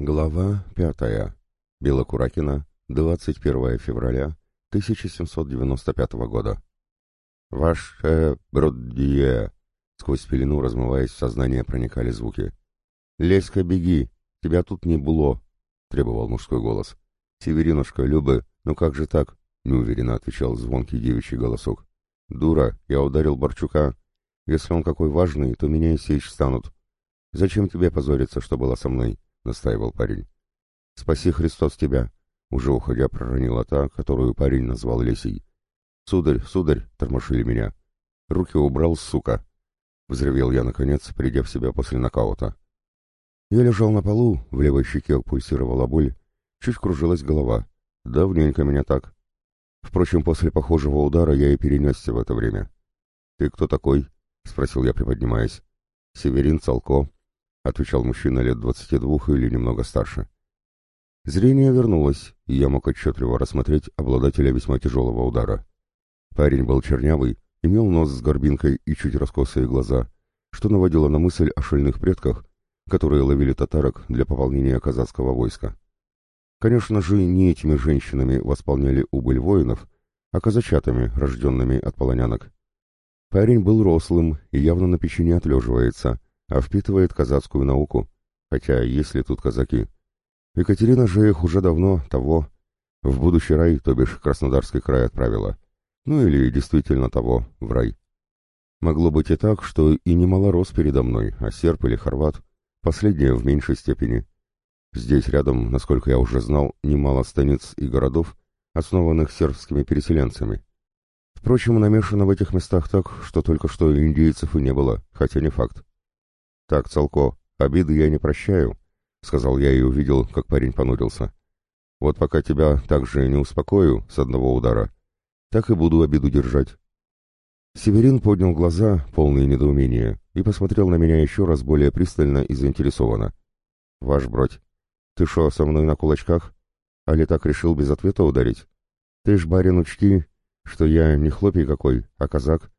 Глава пятая. Белокуракина, 21 февраля 1795 года. «Ваше бродье!» Сквозь пелену, размываясь в сознание, проникали звуки. «Леська, беги! Тебя тут не было!» — требовал мужской голос. «Северинушка, Любы, ну как же так?» — неуверенно отвечал звонкий девичий голосок. «Дура, я ударил Борчука. Если он какой важный, то меня и сечь станут. Зачем тебе позориться, что было со мной?» — настаивал парень. «Спаси Христос тебя!» — уже уходя проронила та, которую парень назвал Лесей. «Сударь, сударь!» — тормошили меня. «Руки убрал, сука!» — взревел я, наконец, придя в себя после нокаута. Я лежал на полу, в левой щеке пульсировала боль, чуть кружилась голова. Давненько меня так. Впрочем, после похожего удара я и перенесся в это время. «Ты кто такой?» — спросил я, приподнимаясь. «Северин Цалко», — отвечал мужчина лет двадцати двух или немного старше. Зрение вернулось, и я мог отчетливо рассмотреть обладателя весьма тяжелого удара. Парень был чернявый, имел нос с горбинкой и чуть раскосые глаза, что наводило на мысль о шальных предках, которые ловили татарок для пополнения казацкого войска. Конечно же, не этими женщинами восполняли убыль воинов, а казачатами, рожденными от полонянок. Парень был рослым и явно на печени отлеживается, а впитывает казацкую науку, хотя есть ли тут казаки. Екатерина же их уже давно того, в будущий рай, то бишь Краснодарский край отправила. Ну или действительно того, в рай. Могло быть и так, что и не малорос передо мной, а серп или хорват, последнее в меньшей степени. Здесь рядом, насколько я уже знал, немало станиц и городов, основанных сербскими переселенцами. Впрочем, намешано в этих местах так, что только что индейцев и не было, хотя не факт. «Так, Целко, обиды я не прощаю», — сказал я и увидел, как парень понурился. «Вот пока тебя так же не успокою с одного удара, так и буду обиду держать». Северин поднял глаза, полные недоумения, и посмотрел на меня еще раз более пристально и заинтересованно. «Ваш бродь, ты шо, со мной на кулачках? А ли так решил без ответа ударить? Ты ж, барин, учти, что я не хлопий какой, а казак,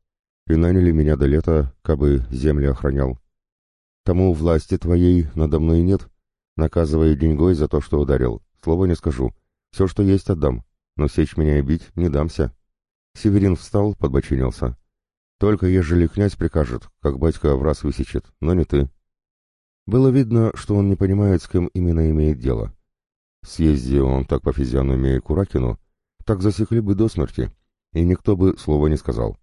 и наняли меня до лета, кабы земли охранял. Тому власти твоей надо мной нет, наказывая деньгой за то, что ударил. Слова не скажу. Все, что есть, отдам. Но сечь меня и бить не дамся. Северин встал, подбочинился. Только ежели князь прикажет, как батька в раз высечет, но не ты. Было видно, что он не понимает, с кем именно имеет дело. Съезди он так по физиономии Куракину, так засекли бы до смерти, и никто бы слова не сказал.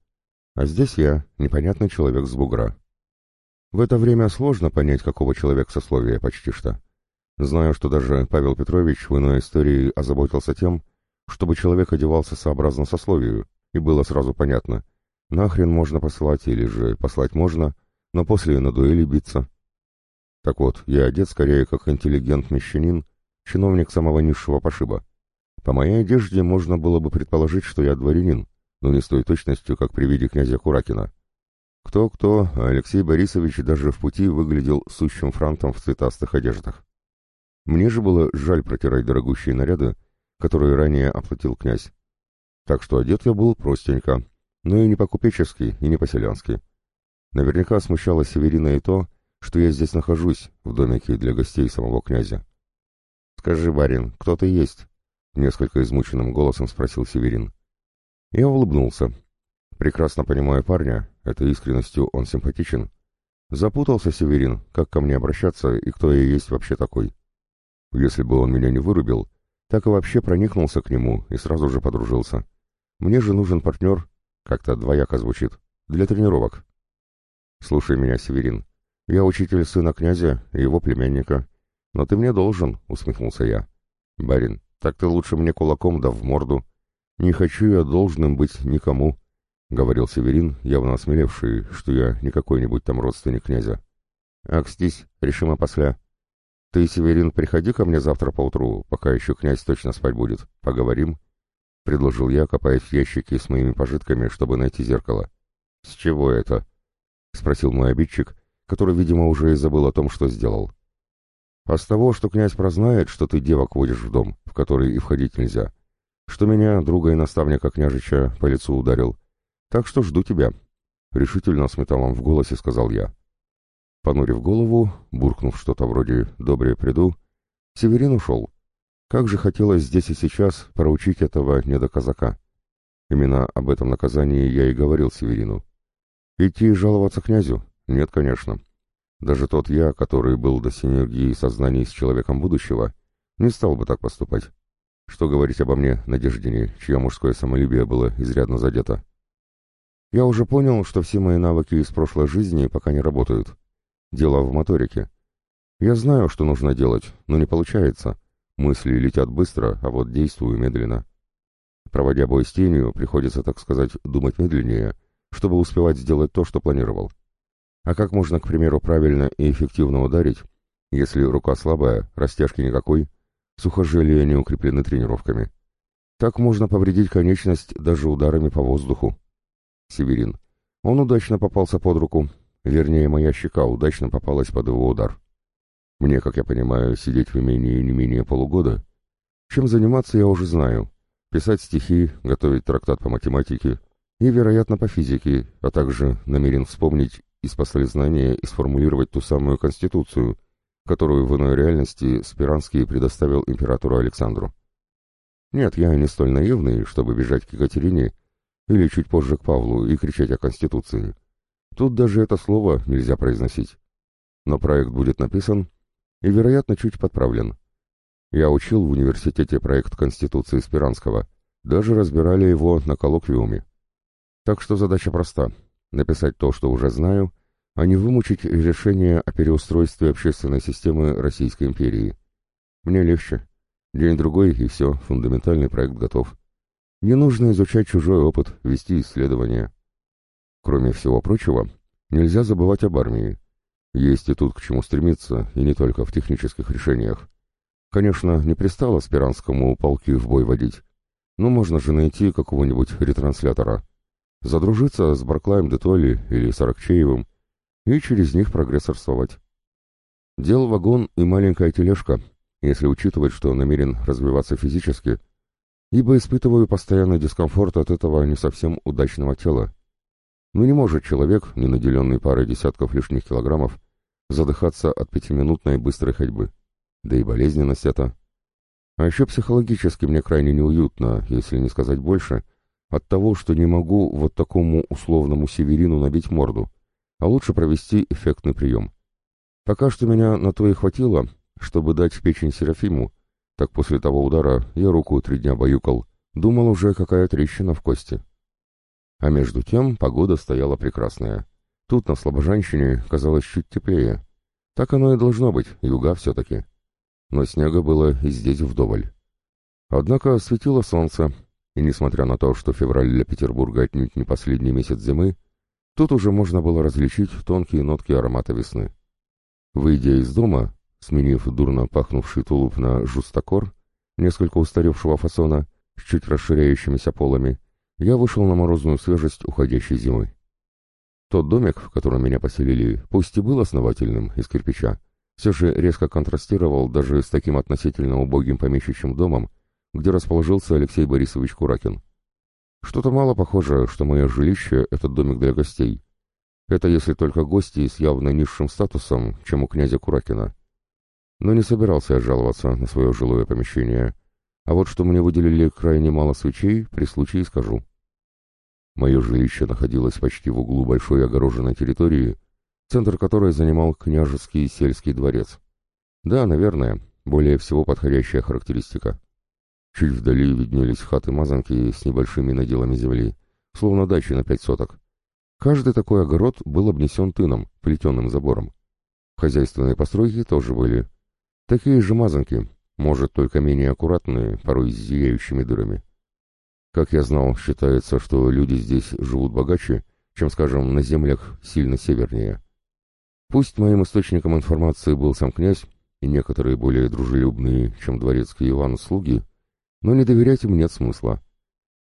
А здесь я, непонятный человек с бугра. В это время сложно понять, какого человека сословия почти что. Знаю, что даже Павел Петрович в иной истории озаботился тем, чтобы человек одевался сообразно сословию, и было сразу понятно, нахрен можно послать или же послать можно, но после на дуэли биться. Так вот, я одет скорее как интеллигент-мещанин, чиновник самого низшего пошиба. По моей одежде можно было бы предположить, что я дворянин, но не с той точностью, как при виде князя Куракина. Кто-кто, а Алексей Борисович даже в пути выглядел сущим франтом в цветастых одеждах. Мне же было жаль протирать дорогущие наряды, которые ранее оплатил князь. Так что одет я был простенько, но и не по-купечески, и не по-селянски. Наверняка смущало Северина и то, что я здесь нахожусь, в домике для гостей самого князя. «Скажи, барин, кто ты есть?» — несколько измученным голосом спросил Северин. Я улыбнулся. Прекрасно понимая парня, этой искренностью он симпатичен. Запутался Северин, как ко мне обращаться и кто я есть вообще такой. Если бы он меня не вырубил, так и вообще проникнулся к нему и сразу же подружился. Мне же нужен партнер, как-то двояко звучит, для тренировок. Слушай меня, Северин, я учитель сына князя и его племянника. Но ты мне должен, усмехнулся я. Барин, так ты лучше мне кулаком да в морду. Не хочу я должным быть никому, говорил Северин, явно осмелевший, что я не какой-нибудь там родственник князя. Акстись, решим опосля. Ты, Северин, приходи ко мне завтра поутру, пока еще князь точно спать будет. Поговорим. — предложил я, копаясь в ящике с моими пожитками, чтобы найти зеркало. «С чего это?» — спросил мой обидчик, который, видимо, уже и забыл о том, что сделал. «А с того, что князь прознает, что ты девок водишь в дом, в который и входить нельзя, что меня, друга и наставника княжича, по лицу ударил. Так что жду тебя», — решительно с металлом в голосе сказал я. Понурив голову, буркнув что-то вроде «добре приду», Северин ушел. Как же хотелось здесь и сейчас проучить этого недоказака. Именно об этом наказании я и говорил Северину. Идти и жаловаться князю? Нет, конечно. Даже тот я, который был до синергии сознаний с человеком будущего, не стал бы так поступать. Что говорить обо мне, Надеждине, чье мужское самолюбие было изрядно задето? Я уже понял, что все мои навыки из прошлой жизни пока не работают. Дело в моторике. Я знаю, что нужно делать, но не получается. Мысли летят быстро, а вот действую медленно. Проводя бой с тенью, приходится, так сказать, думать медленнее, чтобы успевать сделать то, что планировал. А как можно, к примеру, правильно и эффективно ударить, если рука слабая, растяжки никакой, сухожилия не укреплены тренировками? Так можно повредить конечность даже ударами по воздуху. Северин. Он удачно попался под руку, вернее, моя щека удачно попалась под его удар. Мне, как я понимаю, сидеть в имении не менее полугода. Чем заниматься я уже знаю. Писать стихи, готовить трактат по математике и, вероятно, по физике, а также намерен вспомнить из послезнания и сформулировать ту самую конституцию, которую в иной реальности Спиранский предоставил императору Александру. Нет, я не столь наивный, чтобы бежать к Екатерине или чуть позже к Павлу и кричать о Конституции. Тут даже это слово нельзя произносить. Но проект будет написан и, вероятно, чуть подправлен. Я учил в университете проект Конституции Спиранского, даже разбирали его на коллоквиуме. Так что задача проста — написать то, что уже знаю, а не вымучить решение о переустройстве общественной системы Российской империи. Мне легче. День-другой, и все, фундаментальный проект готов. Не нужно изучать чужой опыт, вести исследования. Кроме всего прочего, нельзя забывать об армии. Есть и тут к чему стремиться, и не только в технических решениях. Конечно, не пристало Спиранскому полки в бой водить, но можно же найти какого-нибудь ретранслятора, задружиться с Барклаем де Толли или Сорокчеевым и через них прогрессорствовать. Дел вагон и маленькая тележка, если учитывать, что намерен развиваться физически – ибо испытываю постоянный дискомфорт от этого не совсем удачного тела. Но ну, не может человек, не наделенный парой десятков лишних килограммов, задыхаться от пятиминутной быстрой ходьбы. Да и болезненность это. А еще психологически мне крайне неуютно, если не сказать больше, от того, что не могу вот такому условному северину набить морду, а лучше провести эффектный прием. Пока что меня на то и хватило, чтобы дать печень Серафиму, так после того удара я руку три дня баюкал, думал уже, какая трещина в кости. А между тем погода стояла прекрасная. Тут на Слобожанщине казалось чуть теплее. Так оно и должно быть, юга все-таки. Но снега было и здесь вдоволь. Однако светило солнце, и несмотря на то, что февраль для Петербурга отнюдь не последний месяц зимы, тут уже можно было различить тонкие нотки аромата весны. Выйдя из дома, Сменив дурно пахнувший тулуп на жустокор, несколько устаревшего фасона, с чуть расширяющимися полами, я вышел на морозную свежесть уходящей зимы. Тот домик, в котором меня поселили, пусть и был основательным, из кирпича, все же резко контрастировал даже с таким относительно убогим помещичьим домом, где расположился Алексей Борисович Куракин. Что-то мало похоже, что мое жилище — это домик для гостей. Это если только гости с явно низшим статусом, чем у князя Куракина но не собирался я жаловаться на свое жилое помещение, а вот что мне выделили крайне мало свечей, при случае скажу. Мое жилище находилось почти в углу большой огороженной территории, центр которой занимал княжеский сельский дворец. Да, наверное, более всего подходящая характеристика. Чуть вдали виднелись хаты-мазанки с небольшими наделами земли, словно дачи на пять соток. Каждый такой огород был обнесен тыном, плетеным забором. Хозяйственные постройки тоже были, Такие же мазанки, может, только менее аккуратные, порой с зияющими дырами. Как я знал, считается, что люди здесь живут богаче, чем, скажем, на землях сильно севернее. Пусть моим источником информации был сам князь и некоторые более дружелюбные, чем дворецкий Иван, слуги, но не доверять им нет смысла.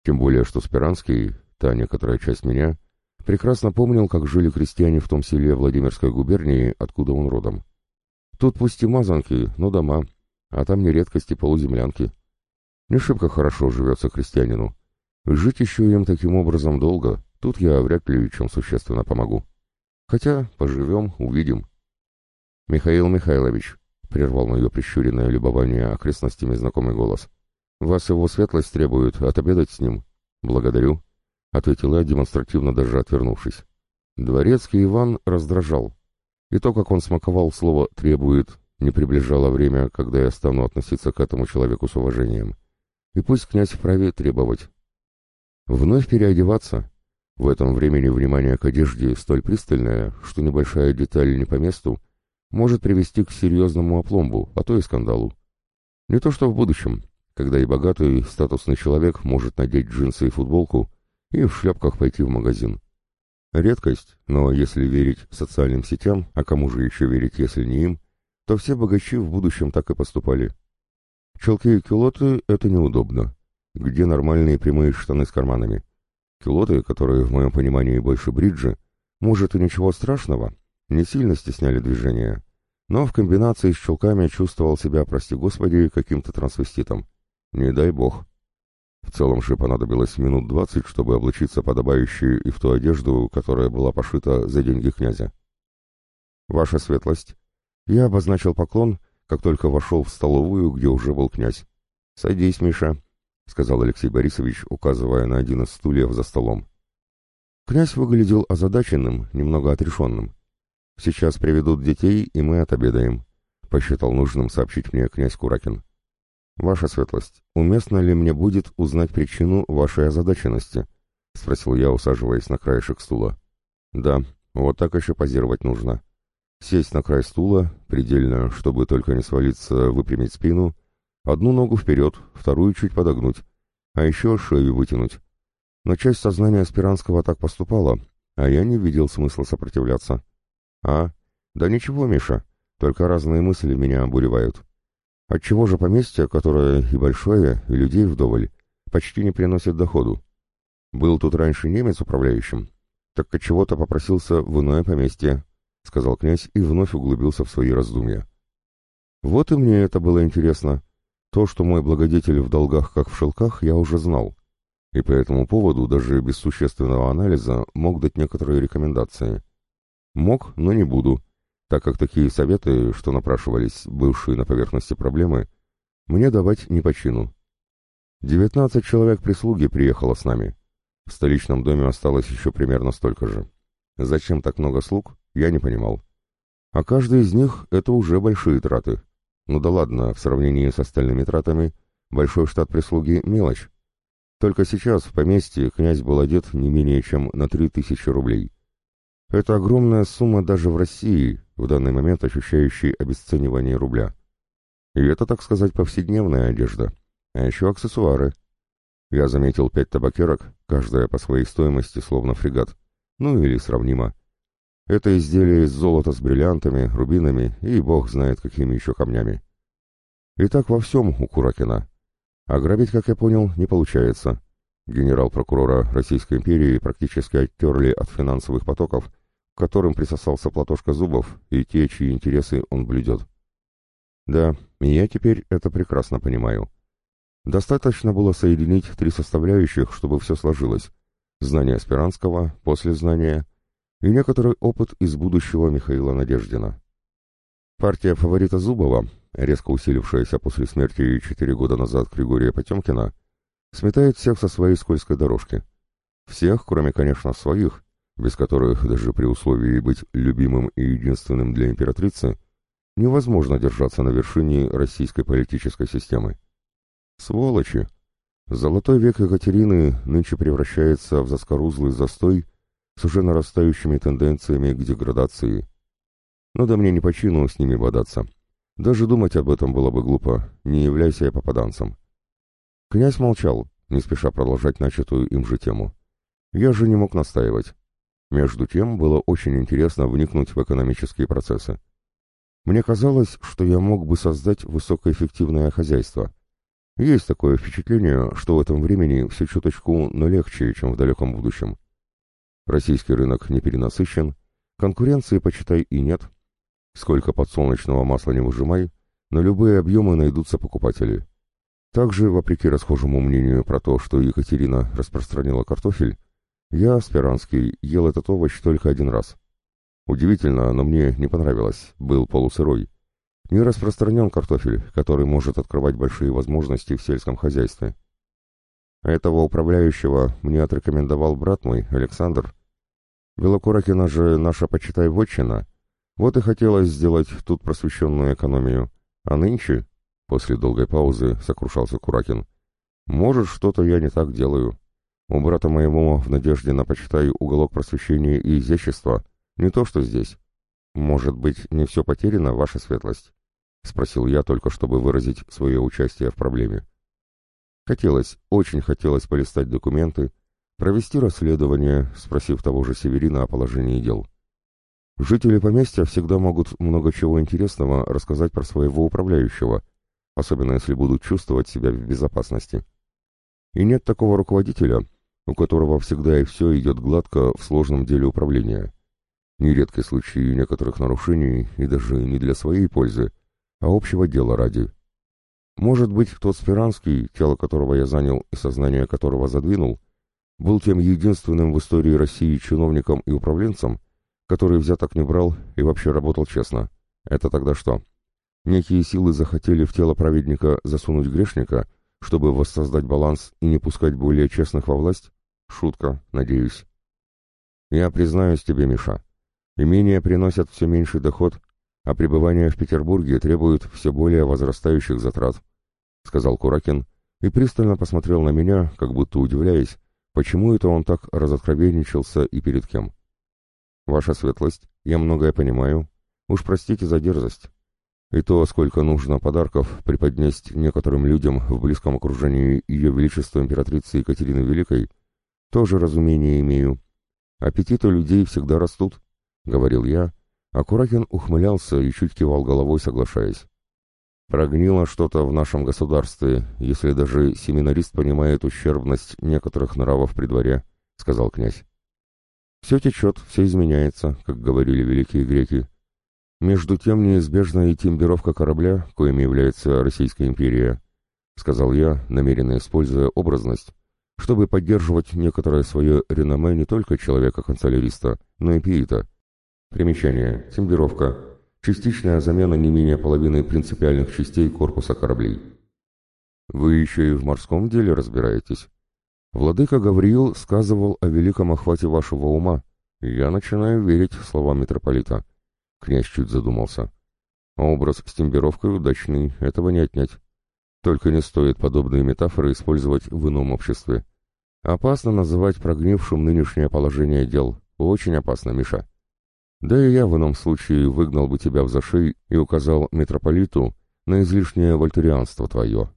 Тем более, что Спиранский, та некоторая часть меня, прекрасно помнил, как жили крестьяне в том селе Владимирской губернии, откуда он родом. Тут пусть и мазанки, но дома, а там не редкости полуземлянки. Не шибко хорошо живется крестьянину. Жить еще им таким образом долго, тут я вряд ли чем существенно помогу. Хотя поживем, увидим. Михаил Михайлович, прервал мое прищуренное любование окрестностями знакомый голос. «Вас его светлость требует отобедать с ним». «Благодарю», — ответил я, демонстративно даже отвернувшись. Дворецкий Иван раздражал. И то, как он смаковал слово «требует», не приближало время, когда я стану относиться к этому человеку с уважением. И пусть князь вправе требовать. Вновь переодеваться. В этом времени внимание к одежде столь пристальное, что небольшая деталь не по месту может привести к серьезному опломбу, а то и скандалу. Не то что в будущем, когда и богатый, статусный человек может надеть джинсы и футболку и в шляпках пойти в магазин. Редкость, но если верить социальным сетям, а кому же еще верить, если не им, то все богачи в будущем так и поступали. Челки и кюлоты — это неудобно. Где нормальные прямые штаны с карманами? Кюлоты, которые, в моем понимании, больше бриджи, может и ничего страшного, не сильно стесняли движения, но в комбинации с чулками чувствовал себя, прости господи, каким-то трансвеститом. Не дай бог. В целом же понадобилось минут двадцать, чтобы облачиться подобающую и в ту одежду, которая была пошита за деньги князя. «Ваша светлость!» Я обозначил поклон, как только вошел в столовую, где уже был князь. «Садись, Миша», — сказал Алексей Борисович, указывая на один из стульев за столом. Князь выглядел озадаченным, немного отрешенным. «Сейчас приведут детей, и мы отобедаем», — посчитал нужным сообщить мне князь Куракин. «Ваша светлость, уместно ли мне будет узнать причину вашей озадаченности?» — спросил я, усаживаясь на краешек стула. «Да, вот так еще позировать нужно. Сесть на край стула, предельно, чтобы только не свалиться, выпрямить спину, одну ногу вперед, вторую чуть подогнуть, а еще шею вытянуть. Но часть сознания Спиранского так поступала, а я не видел смысла сопротивляться. А? Да ничего, Миша, только разные мысли меня обуревают. Отчего же поместье, которое и большое, и людей вдоволь, почти не приносит доходу? Был тут раньше немец управляющим, так от чего-то попросился в иное поместье, — сказал князь и вновь углубился в свои раздумья. Вот и мне это было интересно. То, что мой благодетель в долгах, как в шелках, я уже знал. И по этому поводу, даже без существенного анализа, мог дать некоторые рекомендации. Мог, но не буду, так как такие советы, что напрашивались, бывшие на поверхности проблемы, мне давать не по чину. Девятнадцать человек прислуги приехало с нами. В столичном доме осталось еще примерно столько же. Зачем так много слуг, я не понимал. А каждый из них — это уже большие траты. Ну да ладно, в сравнении с остальными тратами, большой штат прислуги — мелочь. Только сейчас в поместье князь был одет не менее чем на три тысячи рублей. Это огромная сумма даже в России, в данный момент ощущающей обесценивание рубля. И это, так сказать, повседневная одежда. А еще аксессуары. Я заметил пять табакерок, каждая по своей стоимости словно фрегат. Ну или сравнимо. Это изделие из золота с бриллиантами, рубинами и бог знает какими еще камнями. И так во всем у Куракина. Ограбить, как я понял, не получается. Генерал-прокурора Российской империи практически оттерли от финансовых потоков, к которым присосался Платошка Зубов и те, чьи интересы он блюдет. Да, я теперь это прекрасно понимаю. Достаточно было соединить три составляющих, чтобы все сложилось. Знание Спиранского, после знания и некоторый опыт из будущего Михаила Надеждина. Партия фаворита Зубова, резко усилившаяся после смерти четыре года назад Григория Потемкина, сметает всех со своей скользкой дорожки. Всех, кроме, конечно, своих, без которых даже при условии быть любимым и единственным для императрицы, невозможно держаться на вершине российской политической системы. Сволочи! Золотой век Екатерины нынче превращается в заскорузлый застой с уже нарастающими тенденциями к деградации. Но да мне не по с ними бодаться. Даже думать об этом было бы глупо, не являйся я попаданцем. Князь молчал, не спеша продолжать начатую им же тему. Я же не мог настаивать. Между тем было очень интересно вникнуть в экономические процессы. Мне казалось, что я мог бы создать высокоэффективное хозяйство. Есть такое впечатление, что в этом времени все чуточку, но легче, чем в далеком будущем. Российский рынок не перенасыщен, конкуренции, почитай, и нет. Сколько подсолнечного масла не выжимай, на любые объемы найдутся покупатели. Также, вопреки расхожему мнению про то, что Екатерина распространила картофель, я, Спиранский, ел этот овощ только один раз. Удивительно, но мне не понравилось, был полусырой. Не распространен картофель, который может открывать большие возможности в сельском хозяйстве. Этого управляющего мне отрекомендовал брат мой, Александр. Белокуракина же наша, почитай, вотчина. Вот и хотелось сделать тут просвещенную экономию. А нынче, после долгой паузы, сокрушался Куракин, может, что-то я не так делаю. У брата моего, в надежде на, почитай, уголок просвещения и изящества, не то что здесь. Может быть, не все потеряно, ваша светлость? Спросил я только, чтобы выразить свое участие в проблеме. Хотелось, очень хотелось полистать документы, провести расследование, спросив того же Северина о положении дел. Жители поместья всегда могут много чего интересного рассказать про своего управляющего, особенно если будут чувствовать себя в безопасности. И нет такого руководителя, у которого всегда и все идет гладко в сложном деле управления. Нередки случаи некоторых нарушений, и даже не для своей пользы, а общего дела ради. Может быть, тот Спиранский, тело которого я занял и сознание которого задвинул, был тем единственным в истории России чиновником и управленцем, который взяток не брал и вообще работал честно. Это тогда что? Некие силы захотели в тело праведника засунуть грешника, чтобы воссоздать баланс и не пускать более честных во власть? Шутка, надеюсь. Я признаюсь тебе, Миша. Имения приносят все меньший доход, а пребывание в Петербурге требует все более возрастающих затрат, — сказал Куракин и пристально посмотрел на меня, как будто удивляясь, почему это он так разоткровенничался и перед кем. «Ваша светлость, я многое понимаю. Уж простите за дерзость. И то, сколько нужно подарков преподнести некоторым людям в близком окружении Ее Величества Императрицы Екатерины Великой, тоже разумение имею. Аппетиты людей всегда растут», — говорил я, а Куракин ухмылялся и чуть кивал головой, соглашаясь. Прогнило что-то в нашем государстве, если даже семинарист понимает ущербность некоторых нравов при дворе, — сказал князь. Все течет, все изменяется, как говорили великие греки. Между тем неизбежна и тембировка корабля, коим является Российская империя, — сказал я, намеренно используя образность, чтобы поддерживать некоторое свое реноме не только человека-канцеляриста, но и пиита. Примечание. Тембировка. Частичная замена не менее половины принципиальных частей корпуса кораблей. Вы еще и в морском деле разбираетесь. Владыка Гавриил сказывал о великом охвате вашего ума. Я начинаю верить словам митрополита. Князь чуть задумался. Образ с тембировкой удачный, этого не отнять. Только не стоит подобные метафоры использовать в ином обществе. Опасно называть прогнившим нынешнее положение дел. Очень опасно, Миша. Да и я в ином случае выгнал бы тебя в зашей и указал митрополиту на излишнее вольтерианство твое.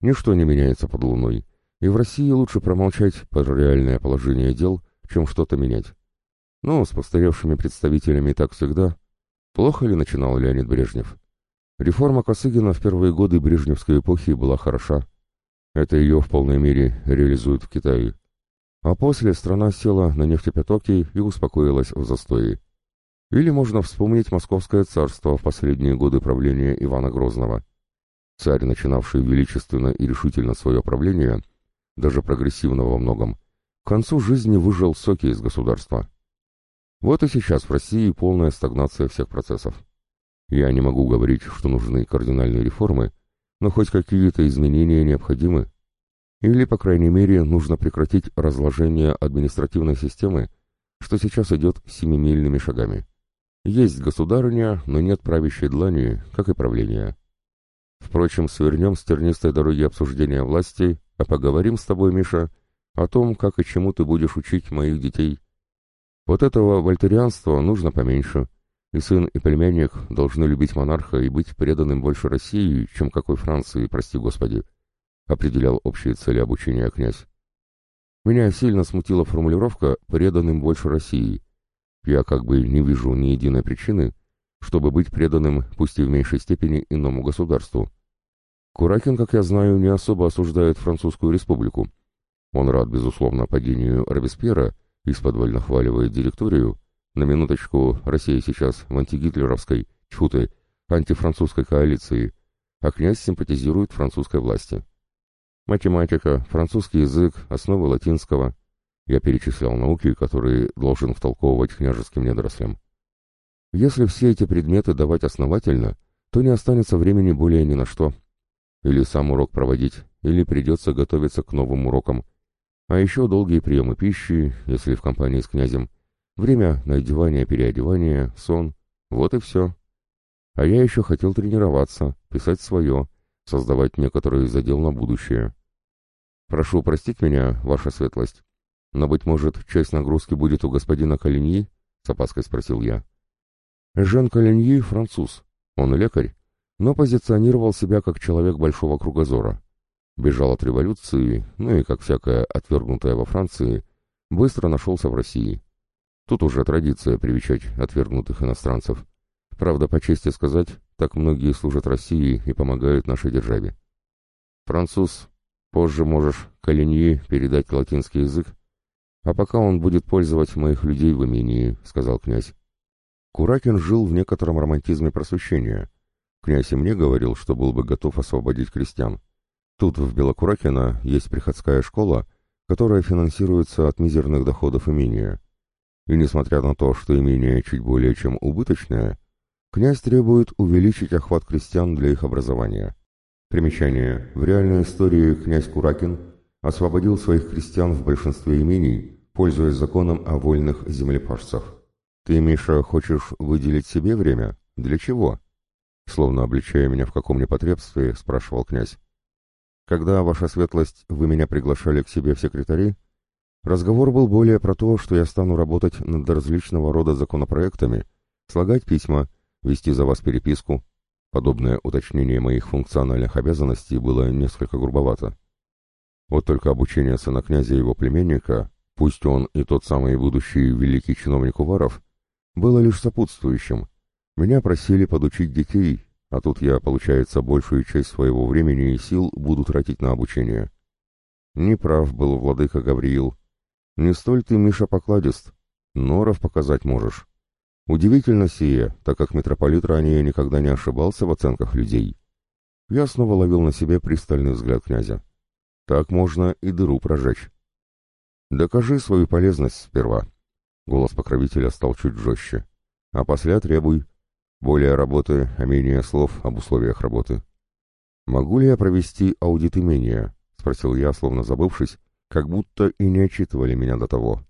Ничто не меняется под луной, и в России лучше промолчать про реальное положение дел, чем что-то менять. Но с постаревшими представителями так всегда. Плохо ли начинал Леонид Брежнев? Реформа Косыгина в первые годы Брежневской эпохи была хороша. Это ее в полной мере реализуют в Китае. А после страна села на нефтепотоки и успокоилась в застое. Или можно вспомнить Московское царство в последние годы правления Ивана Грозного. Царь, начинавший величественно и решительно свое правление, даже прогрессивно во многом, к концу жизни выжил соки из государства. Вот и сейчас в России полная стагнация всех процессов. Я не могу говорить, что нужны кардинальные реформы, но хоть какие-то изменения необходимы. Или, по крайней мере, нужно прекратить разложение административной системы, что сейчас идет семимильными шагами. Есть государыня, но нет правящей длани, как и правления. Впрочем, свернем с тернистой дороги обсуждения власти, а поговорим с тобой, Миша, о том, как и чему ты будешь учить моих детей. Вот этого вольтерианства нужно поменьше, и сын и племянник должны любить монарха и быть преданным больше России, чем какой Франции, прости господи определял общие цели обучения князь. Меня сильно смутила формулировка «преданным больше России». Я как бы не вижу ни единой причины, чтобы быть преданным, пусть и в меньшей степени, иному государству. Куракин, как я знаю, не особо осуждает Французскую республику. Он рад, безусловно, падению Робеспьера, из-под нахваливает директорию. На минуточку, Россия сейчас в антигитлеровской, ты, антифранцузской коалиции, а князь симпатизирует французской власти. Математика, французский язык, основы латинского. Я перечислял науки, которые должен втолковывать княжеским недорослям. Если все эти предметы давать основательно, то не останется времени более ни на что. Или сам урок проводить, или придется готовиться к новым урокам. А еще долгие приемы пищи, если в компании с князем, время на одевание, переодевание, сон. Вот и все. А я еще хотел тренироваться, писать свое, создавать некоторые задел на будущее. Прошу простить меня, ваша светлость, но, быть может, часть нагрузки будет у господина Калиньи? С опаской спросил я. Жан Калиньи — француз. Он лекарь, но позиционировал себя как человек большого кругозора. Бежал от революции, ну и, как всякое отвергнутое во Франции, быстро нашелся в России. Тут уже традиция привечать отвергнутых иностранцев. Правда, по чести сказать, так многие служат России и помогают нашей державе. Француз, позже можешь Калиньи передать латинский язык, а пока он будет пользовать моих людей в имении, сказал князь. Куракин жил в некотором романтизме просвещения. Князь и мне говорил, что был бы готов освободить крестьян. Тут, в Белокуракино, есть приходская школа, которая финансируется от мизерных доходов имения. И несмотря на то, что имение чуть более чем убыточное, князь требует увеличить охват крестьян для их образования. Примечание. В реальной истории князь Куракин освободил своих крестьян в большинстве имений, пользуясь законом о вольных землепашцах. «Ты, Миша, хочешь выделить себе время? Для чего?» Словно обличая меня в каком непотребстве, спрашивал князь. Когда, ваша светлость, вы меня приглашали к себе в секретари, разговор был более про то, что я стану работать над различного рода законопроектами, слагать письма, вести за вас переписку. Подобное уточнение моих функциональных обязанностей было несколько грубовато. Вот только обучение сына князя и его племенника, пусть он и тот самый будущий великий чиновник Уваров, было лишь сопутствующим. Меня просили подучить детей, а тут я, получается, большую часть своего времени и сил буду тратить на обучение. Неправ был владыка Гавриил. Не столь ты, Миша, покладист. Норов показать можешь. Удивительно сие, так как митрополит ранее никогда не ошибался в оценках людей. Я снова ловил на себе пристальный взгляд князя. Так можно и дыру прожечь. Докажи свою полезность сперва. Голос покровителя стал чуть жестче. А после требуй. Более работы, а менее слов об условиях работы. «Могу ли я провести аудит имения?» — спросил я, словно забывшись, как будто и не отчитывали меня до того.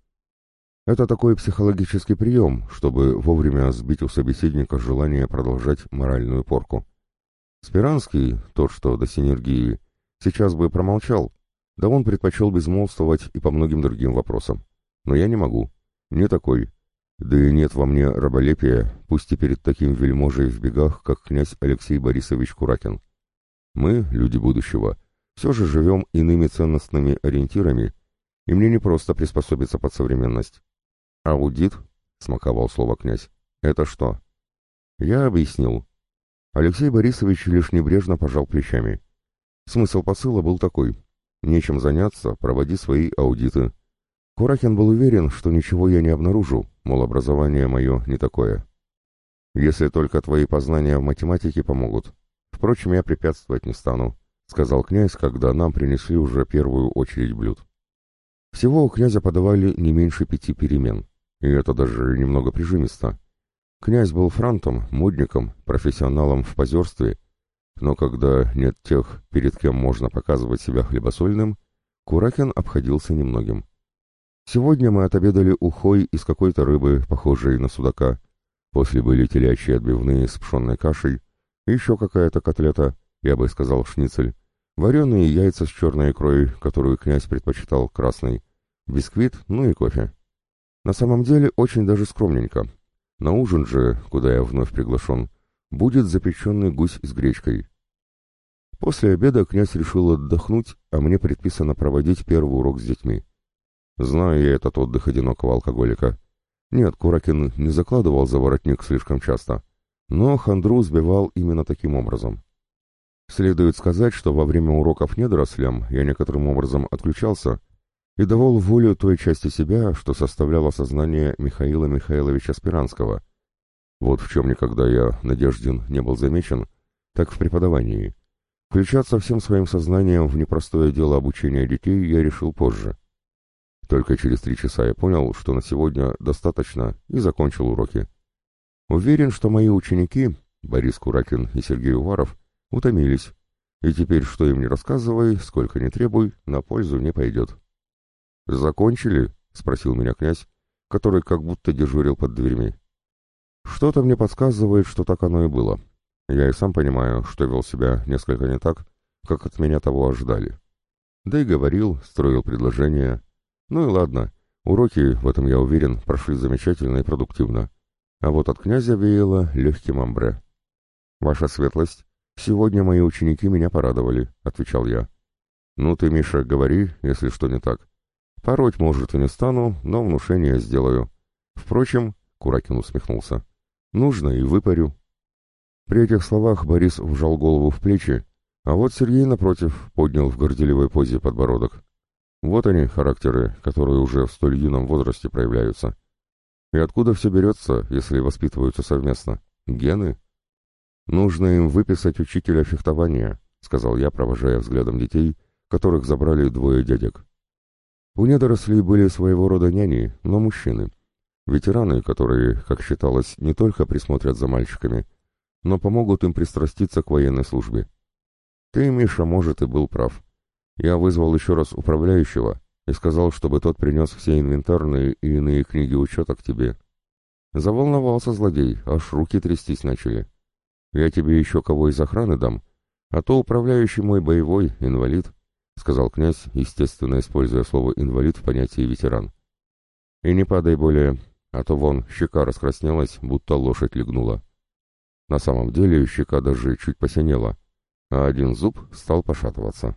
Это такой психологический прием, чтобы вовремя сбить у собеседника желание продолжать моральную порку. Спиранский, тот, что до синергии, сейчас бы промолчал, да он предпочел безмолвствовать и по многим другим вопросам. Но я не могу. Не такой. Да и нет во мне раболепия, пусть и перед таким вельможей в бегах, как князь Алексей Борисович Куракин. Мы, люди будущего, все же живем иными ценностными ориентирами, и мне не просто приспособиться под современность. «Аудит?» — смаковал слово князь. «Это что?» Я объяснил. Алексей Борисович лишь небрежно пожал плечами. Смысл посыла был такой. Нечем заняться, проводи свои аудиты. Куракин был уверен, что ничего я не обнаружу, мол, образование мое не такое. Если только твои познания в математике помогут. Впрочем, я препятствовать не стану, — сказал князь, когда нам принесли уже первую очередь блюд. Всего у князя подавали не меньше пяти перемен, и это даже немного прижимисто. Князь был франтом, модником, профессионалом в позерстве, но когда нет тех, перед кем можно показывать себя хлебосольным, Куракин обходился немногим. Сегодня мы отобедали ухой из какой-то рыбы, похожей на судака. После были телячьи отбивные с пшенной кашей, еще какая-то котлета, я бы сказал шницель, вареные яйца с черной икрой, которую князь предпочитал красной, бисквит, ну и кофе. На самом деле очень даже скромненько. На ужин же, куда я вновь приглашен, будет запеченный гусь с гречкой. После обеда князь решил отдохнуть, а мне предписано проводить первый урок с детьми. Знаю я этот отдых одинокого алкоголика. Нет, Куракин не закладывал за воротник слишком часто, но хандру сбивал именно таким образом. Следует сказать, что во время уроков недорослям я некоторым образом отключался и давал волю той части себя, что составляло сознание Михаила Михайловича Спиранского. Вот в чем никогда я, Надеждин, не был замечен, так в преподавании. Включаться всем своим сознанием в непростое дело обучения детей я решил позже. Только через три часа я понял, что на сегодня достаточно, и закончил уроки. Уверен, что мои ученики, Борис Куракин и Сергей Уваров, утомились, и теперь, что им не рассказывай, сколько ни требуй, на пользу не пойдет. «Закончили?» — спросил меня князь, который как будто дежурил под дверьми. Что-то мне подсказывает, что так оно и было. Я и сам понимаю, что вел себя несколько не так, как от меня того ожидали. Да и говорил, строил предложения. Ну и ладно, уроки, в этом я уверен, прошли замечательно и продуктивно. А вот от князя веяло легким амбре. «Ваша светлость, сегодня мои ученики меня порадовали», — отвечал я. «Ну ты, Миша, говори, если что не так. Пороть, может, и не стану, но внушение сделаю. Впрочем, — Куракин усмехнулся, — нужно и выпарю». При этих словах Борис вжал голову в плечи, а вот Сергей, напротив, поднял в горделивой позе подбородок. Вот они, характеры, которые уже в столь юном возрасте проявляются. И откуда все берется, если воспитываются совместно? Гены? Нужно им выписать учителя фехтования, сказал я, провожая взглядом детей, которых забрали двое дядек. У недорослей были своего рода няни, но мужчины. Ветераны, которые, как считалось, не только присмотрят за мальчиками, но помогут им пристраститься к военной службе. Ты, Миша, может, и был прав. Я вызвал еще раз управляющего и сказал, чтобы тот принес все инвентарные и иные книги учета к тебе. Заволновался злодей, аж руки трястись начали. Я тебе еще кого из охраны дам, а то управляющий мой боевой, инвалид, — сказал князь, естественно, используя слово «инвалид» в понятии «ветеран». И не падай более, а то вон щека раскраснелась, будто лошадь легнула. На самом деле щека даже чуть посинела — а один зуб стал пошатываться.